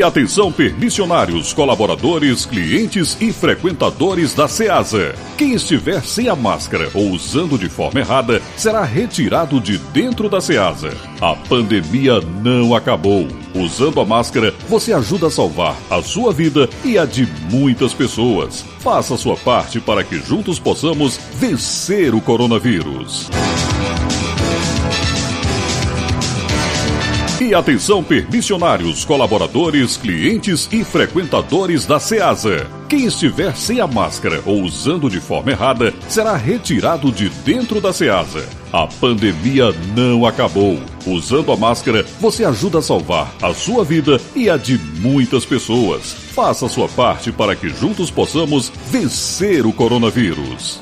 E atenção permissionários, colaboradores, clientes e frequentadores da Ceasa. Quem estiver sem a máscara ou usando de forma errada será retirado de dentro da Ceasa. A pandemia não acabou. Usando a máscara, você ajuda a salvar a sua vida e a de muitas pessoas. Faça a sua parte para que juntos possamos vencer o coronavírus. E atenção permissionários, colaboradores, clientes e frequentadores da Ceasa. Quem estiver sem a máscara ou usando de forma errada será retirado de dentro da Ceasa. A pandemia não acabou. Usando a máscara, você ajuda a salvar a sua vida e a de muitas pessoas. Faça a sua parte para que juntos possamos vencer o coronavírus.